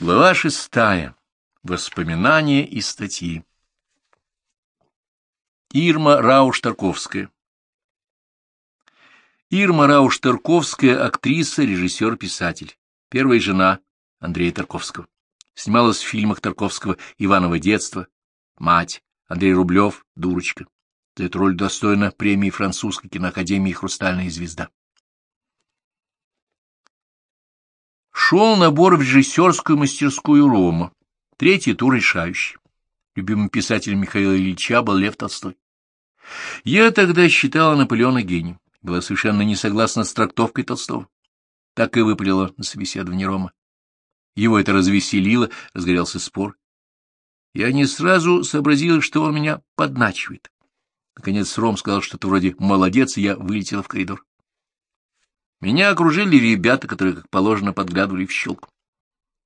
Глава шестая. Воспоминания и статьи. Ирма Рауш-Тарковская Ирма Рауш-Тарковская — актриса, режиссер, писатель. Первая жена Андрея Тарковского. Снималась в фильмах Тарковского «Иваново детство», «Мать», Андрей Рублев, «Дурочка». За эту роль достойна премии французской киноакадемии «Хрустальная звезда». Шел набор в режиссерскую мастерскую Рома. Третий тур решающий. Любимым писателем Михаила Ильича был Лев Толстой. Я тогда считала Наполеона гением, была совершенно не согласна с трактовкой Толстого. Так и выпалила на собеседовании Рома. Его это развеселило, разгорелся спор. Я не сразу сообразила, что он меня подначивает. Наконец Ром сказал что-то вроде «молодец», и я вылетела в коридор. Меня окружили ребята, которые, как положено, подглядывали в щелку.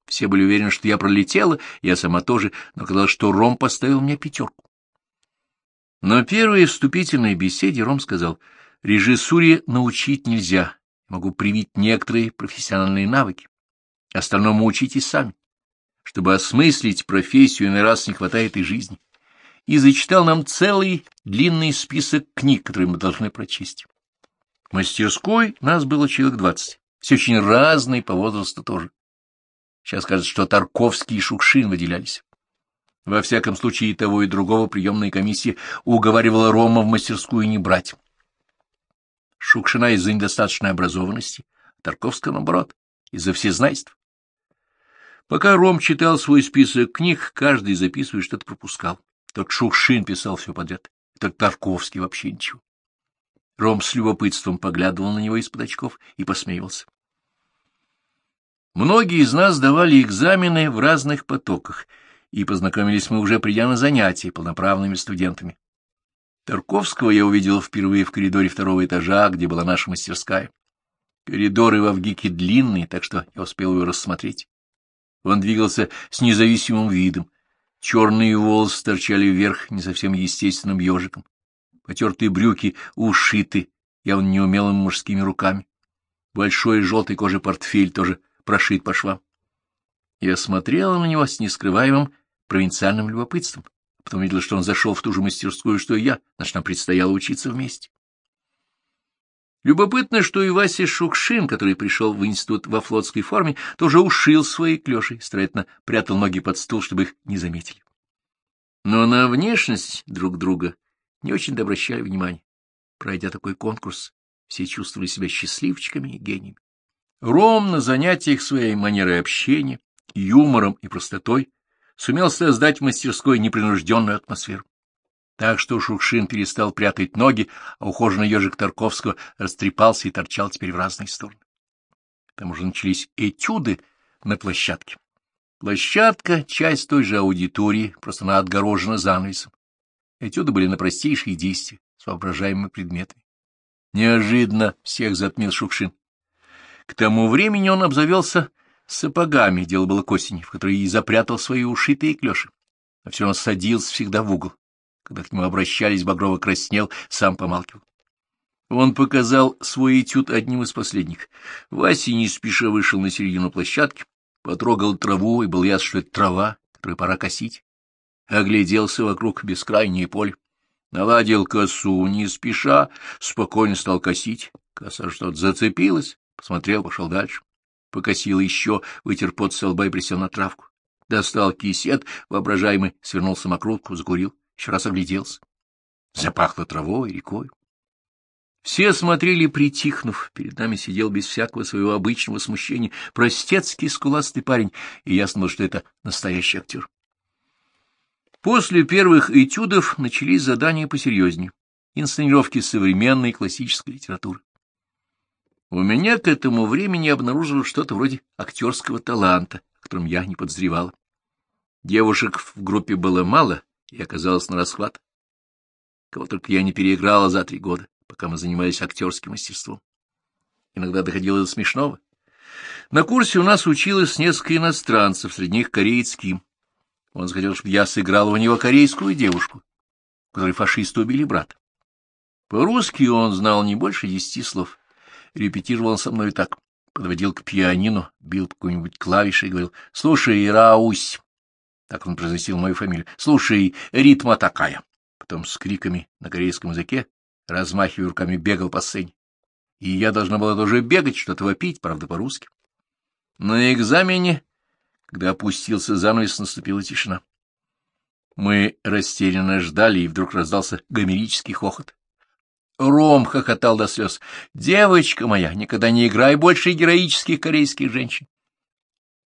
Все были уверены, что я пролетела, я сама тоже, но казалось, что Ром поставил мне пятерку. Но первой вступительной беседе Ром сказал, режиссуре научить нельзя, могу привить некоторые профессиональные навыки. Остальному учитесь сами. Чтобы осмыслить профессию, на раз не хватает и жизни. И зачитал нам целый длинный список книг, которые мы должны прочесть мастерской нас было человек двадцать, все очень разные по возрасту тоже. Сейчас кажется, что Тарковский и Шукшин выделялись. Во всяком случае, и того, и другого приемная комиссия уговаривала Рома в мастерскую не брать. Шукшина из-за недостаточной образованности, а Тарковского, наоборот, из-за всезнайства. Пока Ром читал свой список книг, каждый, записывая, что-то пропускал. Тот Шукшин писал все подряд, тот Тарковский вообще ничего. Ром с любопытством поглядывал на него из-под очков и посмеивался. Многие из нас давали экзамены в разных потоках, и познакомились мы уже придя на занятия полноправными студентами. Тарковского я увидел впервые в коридоре второго этажа, где была наша мастерская. Коридоры в Авгике длинные, так что я успел его рассмотреть. Он двигался с независимым видом. Черные волосы торчали вверх не совсем естественным ежиком потертые брюки ушиты, явно неумелыми мужскими руками. Большой желтой кожи портфель тоже прошит по швам. Я смотрела на него с нескрываемым провинциальным любопытством, потом видела, что он зашел в ту же мастерскую, что и я, значит, нам предстояло учиться вместе. Любопытно, что и Вася Шукшин, который пришел в институт во флотской форме, тоже ушил своей клешей, старательно прятал ноги под стул, чтобы их не заметили. Но на внешность друг друга не очень-то обращали внимания. Пройдя такой конкурс, все чувствовали себя счастливчиками и гениями. Ром на занятиях своей манерой общения, юмором и простотой сумел создать в мастерской непринужденную атмосферу. Так что Шукшин перестал прятать ноги, а ухоженный ежик Тарковского растрепался и торчал теперь в разные стороны. К тому же начались этюды на площадке. Площадка — часть той же аудитории, просто она отгорожена занавесом. Этюды были на простейшие действия с воображаемыми предметами. Неожиданно всех затмил Шукшин. К тому времени он обзавелся сапогами, дело было к осени, в которой и запрятал свои ушитые клеши. А все он садился всегда в угол. Когда к нему обращались, Багрова краснел, сам помалкивал. Он показал свой этюд одним из последних. Вася не спеша вышел на середину площадки, потрогал траву, и был ясно, что это трава, которую пора косить огляделся вокруг бескрайнее поле, наладил косу, не спеша, спокойно стал косить. Коса что-то зацепилась, посмотрел, пошел дальше. Покосил еще, вытер пот с лба и присел на травку. Достал кисет, воображаемый, свернул самокрутку, закурил, еще раз огляделся. Запахло травой, рекой. Все смотрели, притихнув. Перед нами сидел без всякого своего обычного смущения простецкий скуластый парень, и ясно что это настоящий актер. После первых этюдов начались задания посерьезнее, инсценировки современной классической литературы. У меня к этому времени обнаружилось что-то вроде актерского таланта, о котором я не подозревала. Девушек в группе было мало, и оказалось на расхват. Кого только я не переиграла за три года, пока мы занимались актерским мастерством. Иногда доходило до смешного. На курсе у нас училось несколько иностранцев, среди них кореец Ким. Он захотел, чтобы я сыграл у него корейскую девушку, которой фашисты убили брата. По-русски он знал не больше десяти слов. Репетировал со мной так. подводил к пианино, бил по какой-нибудь клавише и говорил «Слушай, Раусь!» Так он произносил мою фамилию. «Слушай, ритма такая!» Потом с криками на корейском языке, размахивая руками, бегал по сцене. И я должна была тоже бегать, что-то вопить, правда, по-русски. На экзамене, когда опустился занавес, наступила тишина. Мы растерянно ждали, и вдруг раздался гомерический хохот. Ром хохотал до слез. «Девочка моя, никогда не играй больше героических корейских женщин!»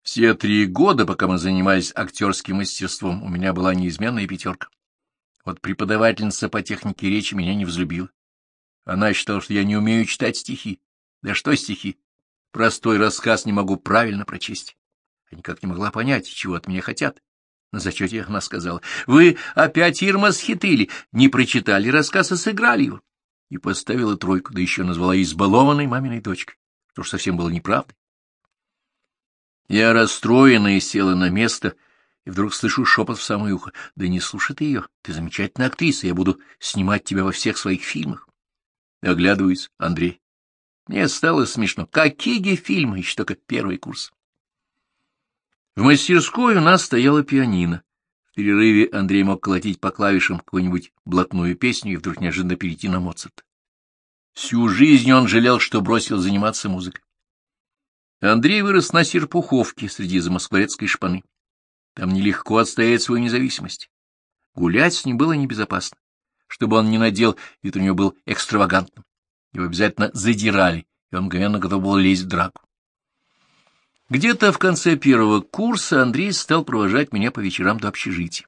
Все три года, пока мы занимались актерским мастерством, у меня была неизменная пятерка. Вот преподавательница по технике речи меня не взлюбила. Она считала, что я не умею читать стихи. Да что стихи? Простой рассказ не могу правильно прочесть. Я никак не могла понять, чего от меня хотят. На зачете она сказала, вы опять Ирма схитрили, не прочитали рассказ, а сыграли его. И поставила тройку, да еще назвала избалованной маминой дочкой, что ж совсем было неправдой. Я расстроена и села на место, и вдруг слышу шепот в самое ухо. Да не слушай ты ее, ты замечательная актриса, я буду снимать тебя во всех своих фильмах. Оглядываюсь, Андрей. Мне стало смешно. Какие фильмы, еще только первый курс. В мастерской у нас стояла пианино. В перерыве Андрей мог колотить по клавишам какую-нибудь блатную песню и вдруг неожиданно перейти на Моцарт. Всю жизнь он жалел, что бросил заниматься музыкой. Андрей вырос на Серпуховке среди замоскворецкой шпаны. Там нелегко отстоять свою независимость. Гулять с ним было небезопасно. Чтобы он не надел, вид у него был экстравагантным. Его обязательно задирали, и он мгновенно готов был лезть в драку. Где-то в конце первого курса Андрей стал провожать меня по вечерам до общежития.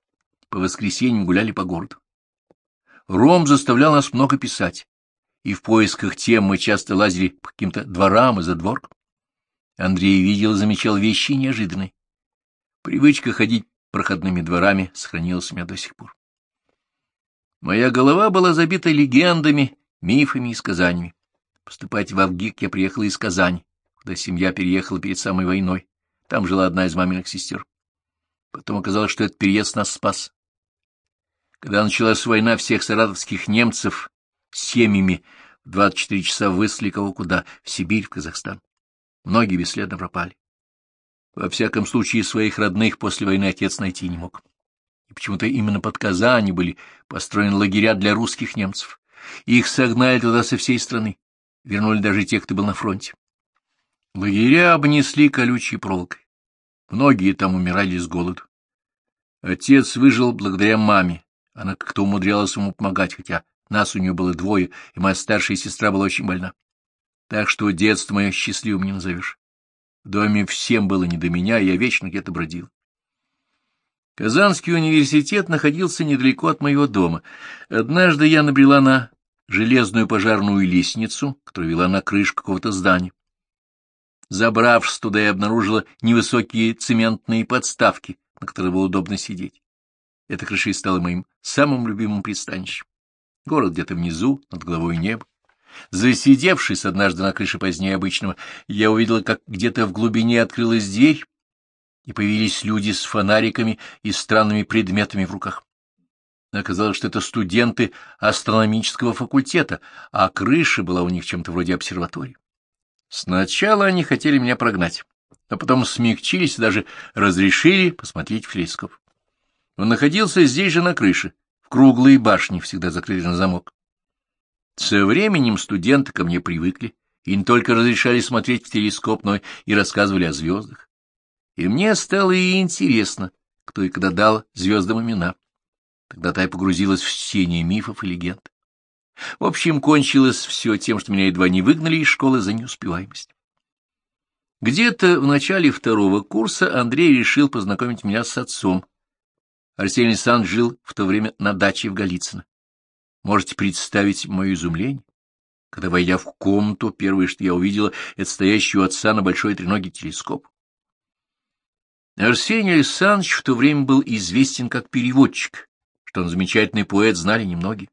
По воскресеньям гуляли по городу. Ром заставлял нас много писать, и в поисках тем мы часто лазили по каким-то дворам и задворкам. Андрей видел и замечал вещи неожиданные. Привычка ходить проходными дворами сохранилась у меня до сих пор. Моя голова была забита легендами, мифами и сказаниями. Поступать в Авгик я приехала из Казани, куда семья переехала перед самой войной. Там жила одна из маминых сестер. Потом оказалось, что этот переезд нас спас. Когда началась война, всех саратовских немцев семьями в 24 часа выслали кого куда, в Сибирь, в Казахстан. Многие бесследно пропали. Во всяком случае, своих родных после войны отец найти не мог. И почему-то именно под Казани были построены лагеря для русских немцев. Их согнали туда со всей страны. Вернули даже тех, кто был на фронте. Лагеря обнесли колючей проволокой. Многие там умирали с голоду. Отец выжил благодаря маме. Она как-то умудрялась ему помогать, хотя нас у нее было двое, и моя старшая сестра была очень больна. Так что детство мое счастливым не назовешь. В доме всем было не до меня, я вечно где-то бродил. Казанский университет находился недалеко от моего дома. Однажды я набрела на железную пожарную лестницу, которая вела на крышу какого-то здания. Забравшись туда, я обнаружила невысокие цементные подставки, на которых было удобно сидеть. Эта крыша и стала моим самым любимым пристанищем. Город где-то внизу, над головой небо. Засидевшись однажды на крыше позднее обычного, я увидела, как где-то в глубине открылась дверь, и появились люди с фонариками и странными предметами в руках. Оказалось, что это студенты астрономического факультета, а крыша была у них чем-то вроде обсерватории. Сначала они хотели меня прогнать, а потом смягчились и даже разрешили посмотреть в телескоп. Он находился здесь же на крыше, в круглой башне, всегда закрытой на замок. Со временем студенты ко мне привыкли и не только разрешали смотреть в телескоп, но и рассказывали о звездах. И мне стало и интересно, кто и когда дал звездам имена. Тогда-то я погрузилась в чтение мифов и легенд. В общем, кончилось все тем, что меня едва не выгнали из школы за неуспеваемость. Где-то в начале второго курса Андрей решил познакомить меня с отцом. Арсений Александрович жил в то время на даче в Голицыно. Можете представить мое изумление? Когда, войдя в комнату, первое, что я увидела, это стоящий у отца на большой треногий телескоп. Арсений Александрович в то время был известен как переводчик, что он замечательный поэт, знали немногие.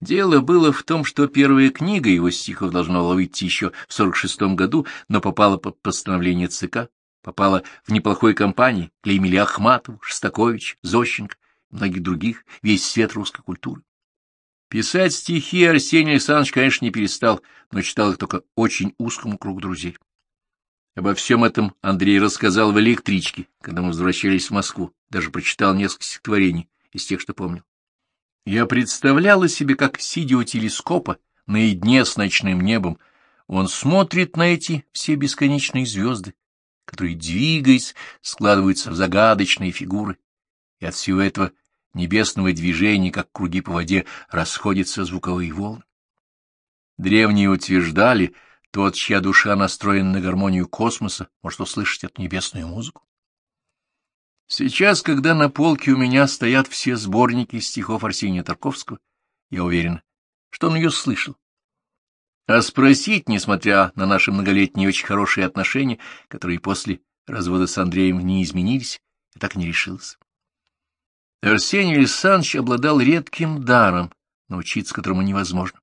Дело было в том, что первая книга его стихов должна была выйти еще в 46-м году, но попала под постановление ЦК, попала в неплохой компании, клеймили Ахматову, Шостакович, Зощенко и многих других, весь свет русской культуры. Писать стихи Арсений Александрович, конечно, не перестал, но читал их только очень узкому кругу друзей. Обо всем этом Андрей рассказал в электричке, когда мы возвращались в Москву, даже прочитал несколько стихотворений из тех, что помнил. Я представляла себе, как, сидя у телескопа, наедине с ночным небом, он смотрит на эти все бесконечные звезды, которые, двигаясь, складываются в загадочные фигуры, и от всего этого небесного движения, как круги по воде, расходятся звуковые волны. Древние утверждали, тот, чья душа настроена на гармонию космоса, может услышать эту небесную музыку. Сейчас, когда на полке у меня стоят все сборники стихов Арсения Тарковского, я уверен, что он ее слышал. А спросить, несмотря на наши многолетние очень хорошие отношения, которые после развода с Андреем не изменились, я так не решился. Арсений Александрович обладал редким даром, научиться которому невозможно.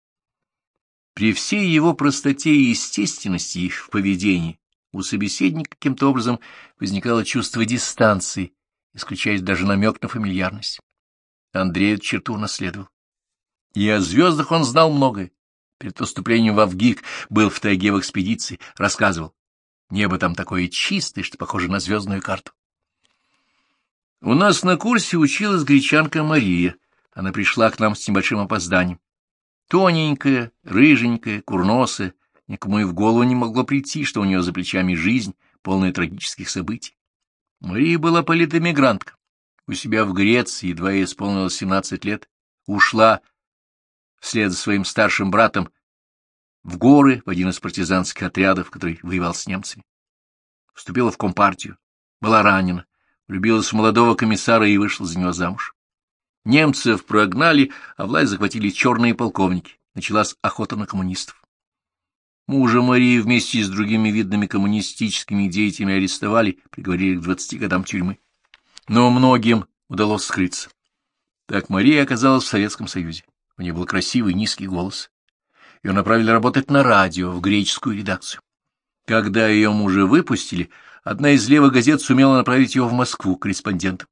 При всей его простоте и естественности их в поведении у собеседника каким-то образом возникало чувство дистанции, исключая даже намек на фамильярность. Андрей эту черту унаследовал. И о звездах он знал многое. Перед поступлением в Авгик был в тайге в экспедиции, рассказывал. Небо там такое чистое, что похоже на звездную карту. У нас на курсе училась гречанка Мария. Она пришла к нам с небольшим опозданием. Тоненькая, рыженькая, курносая, никому и в голову не могло прийти, что у нее за плечами жизнь, полная трагических событий. Мария была политэмигрантка. У себя в Греции, едва ей исполнилось 17 лет, ушла вслед за своим старшим братом в горы в один из партизанских отрядов, который воевал с немцами. Вступила в компартию, была ранена, влюбилась в молодого комиссара и вышла за него замуж. Немцев прогнали, а власть захватили черные полковники. Началась охота на коммунистов. Мужа Марии вместе с другими видными коммунистическими деятелями арестовали, приговорили к двадцати годам тюрьмы. Но многим удалось скрыться. Так Мария оказалась в Советском Союзе. У нее был красивый низкий голос. Ее направили работать на радио, в греческую редакцию. Когда ее мужа выпустили, одна из левых газет сумела направить его в Москву корреспондентом.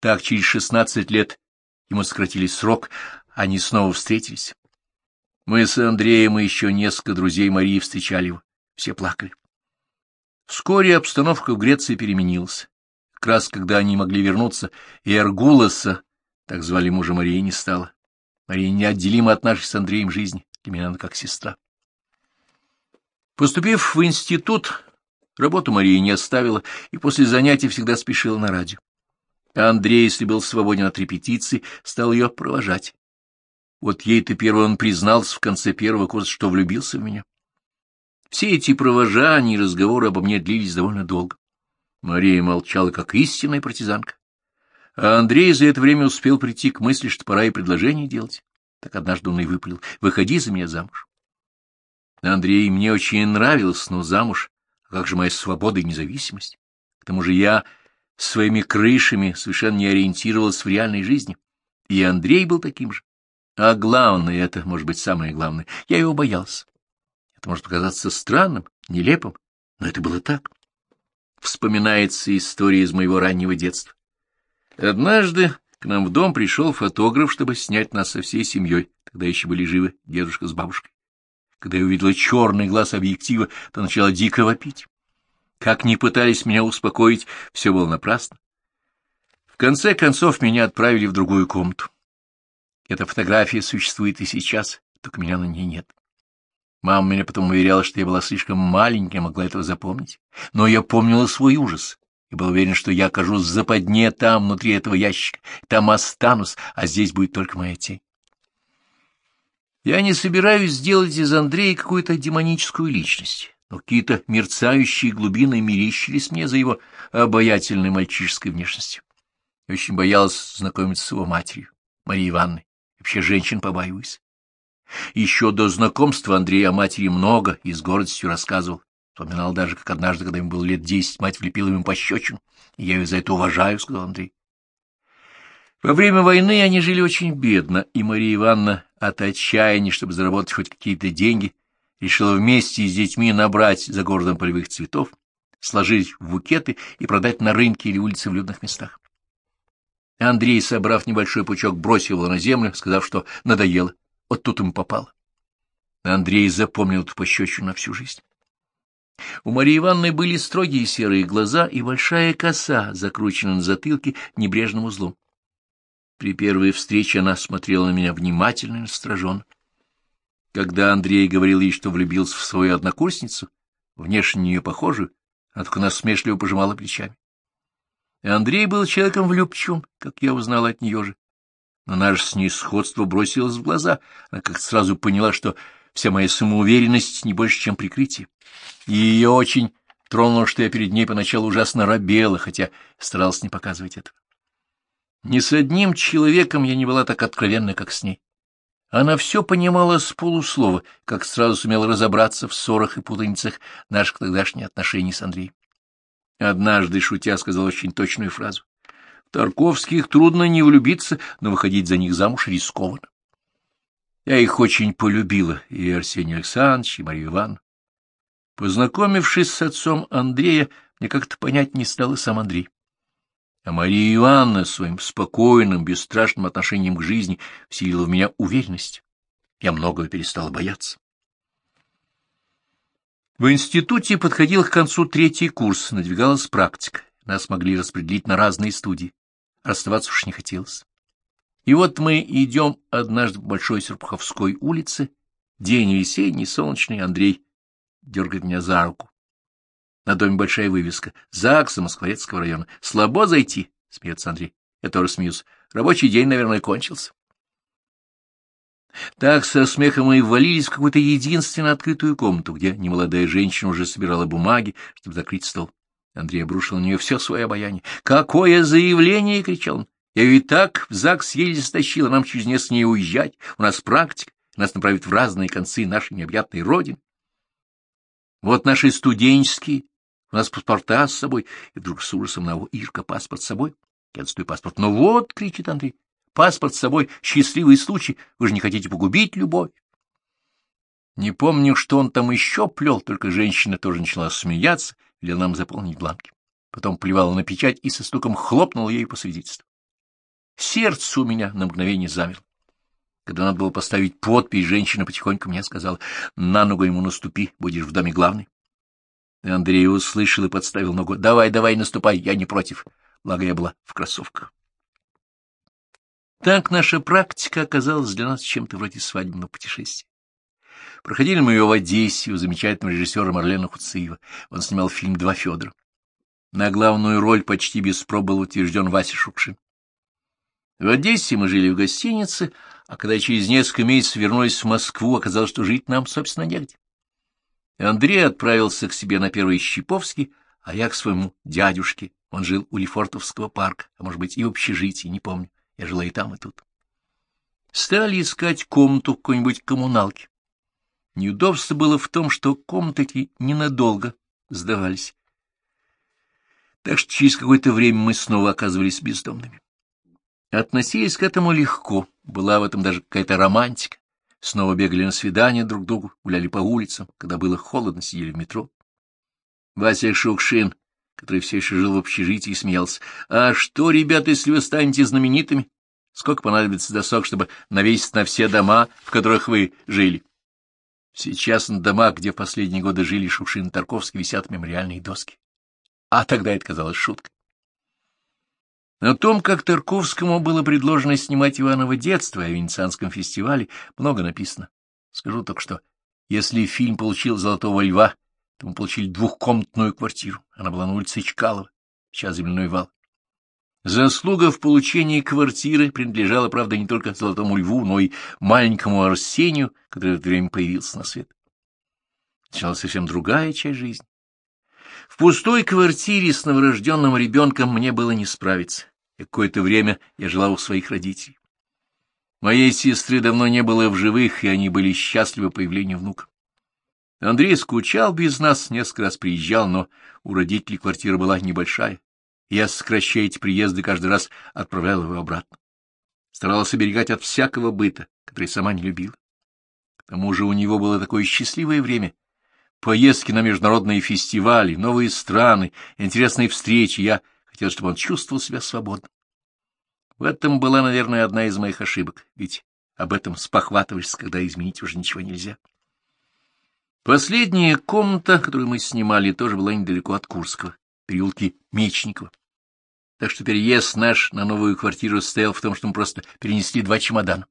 Так через шестнадцать лет ему сократили срок, они снова встретились. Мы с Андреем и еще несколько друзей Марии встречали его. Все плакали. Вскоре обстановка в Греции переменилась. Как раз когда они могли вернуться, и Эргуласа, так звали мужа Марии, не стало. Мария неотделима от нашей с Андреем жизни, для меня она как сестра. Поступив в институт, работу Мария не оставила и после занятий всегда спешила на радио. Андрей, если был свободен от репетиции, стал ее провожать. Вот ей-то первый он признался в конце первого курса, что влюбился в меня. Все эти провожания и разговоры обо мне длились довольно долго. Мария молчала, как истинная партизанка. А Андрей за это время успел прийти к мысли, что пора и предложение делать. Так однажды он и выпалил. «Выходи за меня замуж». Андрей мне очень нравился, но замуж. А как же моя свобода и независимость? К тому же я своими крышами совершенно не ориентировалась в реальной жизни. И Андрей был таким же. А главное, это, может быть, самое главное, я его боялся. Это может показаться странным, нелепым, но это было так. Вспоминается история из моего раннего детства. Однажды к нам в дом пришел фотограф, чтобы снять нас со всей семьей. Тогда еще были живы дедушка с бабушкой. Когда я увидела черный глаз объектива, то начала дико вопить. Как ни пытались меня успокоить, все было напрасно. В конце концов меня отправили в другую комнату. Эта фотография существует и сейчас, только меня на ней нет. Мама меня потом уверяла, что я была слишком маленькая, могла этого запомнить. Но я помнила свой ужас и был уверен, что я окажусь в западне там, внутри этого ящика, там останусь, а здесь будет только моя тень. Я не собираюсь сделать из Андрея какую-то демоническую личность но какие-то мерцающие глубины мерещились мне за его обаятельной мальчишеской внешностью. Я очень боялась знакомиться с его матерью, Марией Ивановной. Вообще женщин побаиваюсь. Еще до знакомства Андрей о матери много и с гордостью рассказывал. Вспоминал даже, как однажды, когда ему было лет десять, мать влепила ему пощечину. Я ее за это уважаю, — сказал Андрей. Во время войны они жили очень бедно, и Мария Ивановна от отчаяния, чтобы заработать хоть какие-то деньги, решила вместе с детьми набрать за городом полевых цветов, сложить в букеты и продать на рынке или улице в людных местах. Андрей, собрав небольшой пучок, бросил его на землю, сказав, что надоело. Вот тут ему попало. Андрей запомнил эту пощечину на всю жизнь. У Марии Ивановны были строгие серые глаза и большая коса, закрученная на затылке небрежным узлом. При первой встрече она смотрела на меня внимательно и настороженно. Когда Андрей говорил ей, что влюбился в свою однокурсницу, внешне нее похожую, она только насмешливо пожимала плечами. И Андрей был человеком влюбчивым, как я узнала от нее же. Но наше с ней сходство бросилось в глаза. Она как сразу поняла, что вся моя самоуверенность не больше, чем прикрытие. И ее очень тронуло, что я перед ней поначалу ужасно робела, хотя старался не показывать этого. Ни с одним человеком я не была так откровенна, как с ней. Она все понимала с полуслова, как сразу сумела разобраться в ссорах и путаницах наших тогдашних отношений с Андреем. Однажды, шутя, сказал очень точную фразу. В Тарковских трудно не влюбиться, но выходить за них замуж рискованно. Я их очень полюбила, и Арсений Александрович, и Марию Ивановну. Познакомившись с отцом Андрея, мне как-то понять не стал и сам Андрей. А Мария Ивановна своим спокойным, бесстрашным отношением к жизни вселила в меня уверенность. Я многого перестала бояться. В институте подходил к концу третий курс, надвигалась практика. Нас могли распределить на разные студии. Расставаться уж не хотелось. И вот мы идем однажды по Большой Серпуховской улице. День весенний, солнечный, Андрей дергает меня за руку. На доме большая вывеска. ЗАГСа Москворецкого района. Слабо зайти, смеется Андрей. Я тоже смеюсь. Рабочий день, наверное, кончился. Так со смехом мы ввалились в какую-то единственно открытую комнату, где немолодая женщина уже собирала бумаги, чтобы закрыть стол. Андрей обрушил на нее все свое обаяние. «Какое заявление!» — кричал он. «Я ее и так в ЗАГС еле стащила, нам через несколько дней уезжать. У нас практика, нас направят в разные концы нашей необъятной родины. Вот наши студенческие, у нас паспорта с собой». И вдруг с ужасом на Ирка паспорт с собой. Я достаю паспорт. «Ну вот!» — кричит Андрей. Паспорт с собой — счастливый случай. Вы же не хотите погубить любовь. Не помню, что он там еще плел, только женщина тоже начала смеяться, велела нам заполнить бланки. Потом плевала на печать и со стуком хлопнула ей по свидетельству. Сердце у меня на мгновение замерло. Когда надо было поставить подпись, женщина потихоньку мне сказала, «На ногу ему наступи, будешь в доме главный». И Андрей услышал и подставил ногу. «Давай, давай, наступай, я не против». Благо я была в кроссовках. Так наша практика оказалась для нас чем-то вроде свадебного путешествия. Проходили мы ее в Одессе у замечательного режиссера Марлена Хуциева. Он снимал фильм «Два Федора». На главную роль почти без проб был утвержден Вася Шукшин. В Одессе мы жили в гостинице, а когда через несколько месяцев вернулись в Москву, оказалось, что жить нам, собственно, негде. Андрей отправился к себе на Первый Щиповский, а я к своему дядюшке. Он жил у Лефортовского парка, а, может быть, и в общежитии, не помню. Я жила и там, и тут. Стали искать комнату в какой-нибудь коммуналке. Неудобство было в том, что комнаты ненадолго сдавались. Так что через какое-то время мы снова оказывались бездомными. Относились к этому легко, была в этом даже какая-то романтика. Снова бегали на свидания друг к другу, гуляли по улицам, когда было холодно, сидели в метро. Вася Шукшин который все еще жил в общежитии, и смеялся. — А что, ребята, если вы станете знаменитыми? Сколько понадобится досок, чтобы навесить на все дома, в которых вы жили? Сейчас на домах, где в последние годы жили Шукшин и Тарковский, висят мемориальные доски. А тогда это казалось шуткой. О том, как Тарковскому было предложено снимать Иваново детство о Венецианском фестивале, много написано. Скажу только что, если фильм получил «Золотого льва», то мы получили двухкомнатную квартиру. Она была на улице Чкалова, сейчас земляной вал. Заслуга в получении квартиры принадлежала, правда, не только Золотому Льву, но и маленькому Арсению, который в это время появился на свет. Началась совсем другая часть жизни. В пустой квартире с новорожденным ребенком мне было не справиться. Какое-то время я жила у своих родителей. Моей сестры давно не было в живых, и они были счастливы появлению внука. Андрей скучал без нас, несколько раз приезжал, но у родителей квартира была небольшая. Я, сокращая эти приезды, каждый раз отправлял его обратно. Старалась оберегать от всякого быта, который сама не любила. К тому же у него было такое счастливое время. Поездки на международные фестивали, новые страны, интересные встречи. Я хотел, чтобы он чувствовал себя свободно. В этом была, наверное, одна из моих ошибок, ведь об этом спохватываешься, когда изменить уже ничего нельзя. Последняя комната, которую мы снимали, тоже была недалеко от Курского, переулки Мечникова. Так что переезд наш на новую квартиру стоял в том, что мы просто перенесли два чемодана.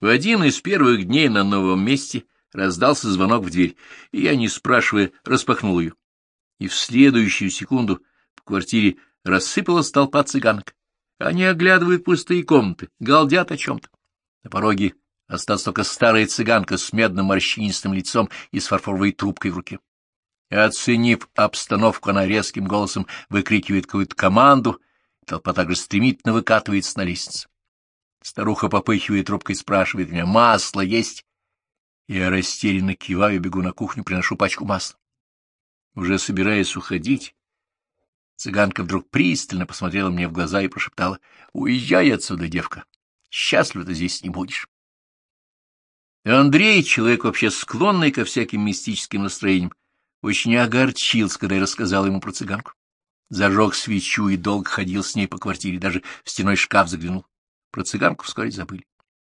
В один из первых дней на новом месте раздался звонок в дверь, и я, не спрашивая, распахнул ее. И в следующую секунду в квартире рассыпалась толпа цыганок. Они оглядывают пустые комнаты, галдят о чем-то. На пороге осталась только старая цыганка с медным морщинистым лицом и с фарфоровой трубкой в руке. Оценив обстановку, она резким голосом выкрикивает какую-то команду, толпа также стремительно выкатывается на лестницу. Старуха, попыхивая трубкой, спрашивает меня, масло есть? Я растерянно киваю, бегу на кухню, приношу пачку масла. Уже собираясь уходить, цыганка вдруг пристально посмотрела мне в глаза и прошептала, «Уезжай отсюда, девка, счастлива ты здесь не будешь». Андрей, человек вообще склонный ко всяким мистическим настроениям, очень огорчился, когда я рассказал ему про цыганку. Зажег свечу и долго ходил с ней по квартире, даже в стеной шкаф заглянул. Про цыганку вскоре забыли.